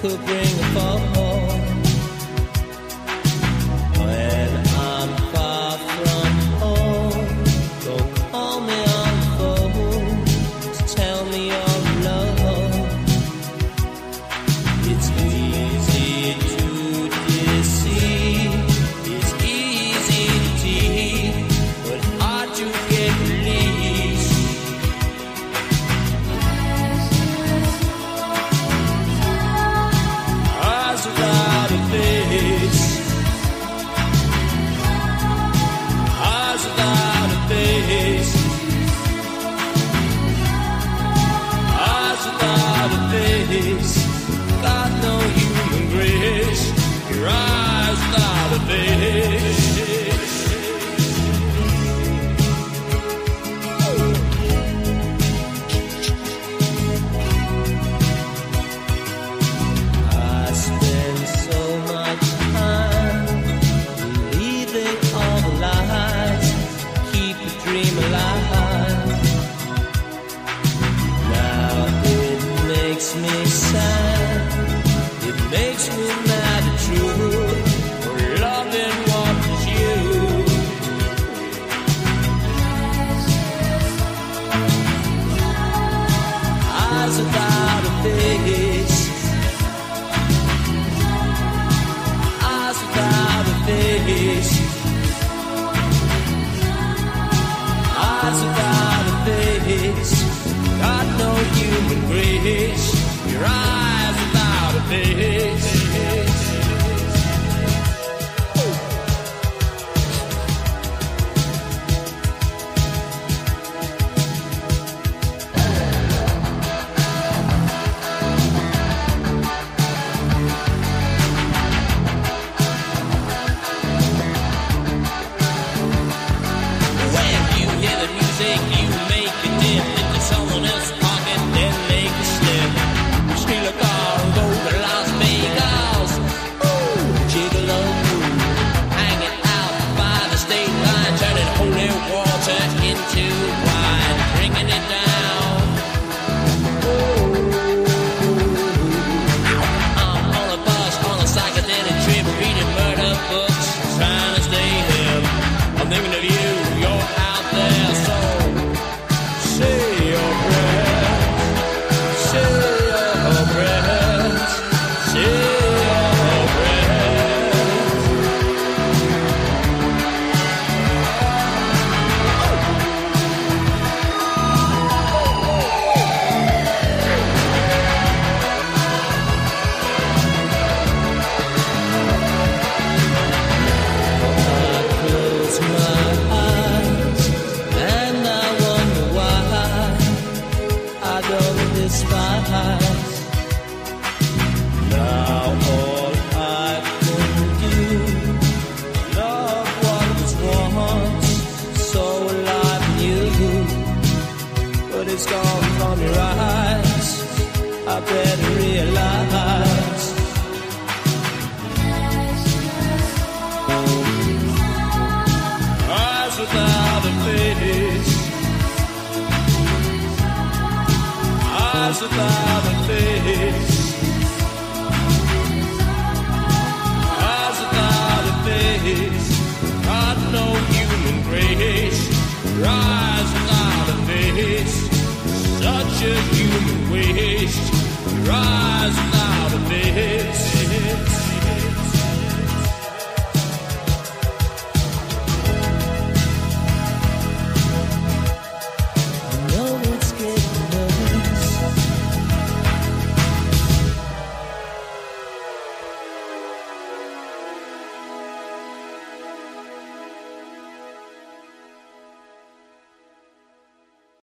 could bring a fall. Face. Got no human grace. Your eyes without a face. Makes me sad, it makes me mad and true. For loving what is you. Eyes without a face. eyes without a face. Got no human grace. Your eyes without a face. Thinking of you're Now all I love was once so alive in you, but it's gone from your eyes. I better realize. Eyes without a face. Such a human waste. Without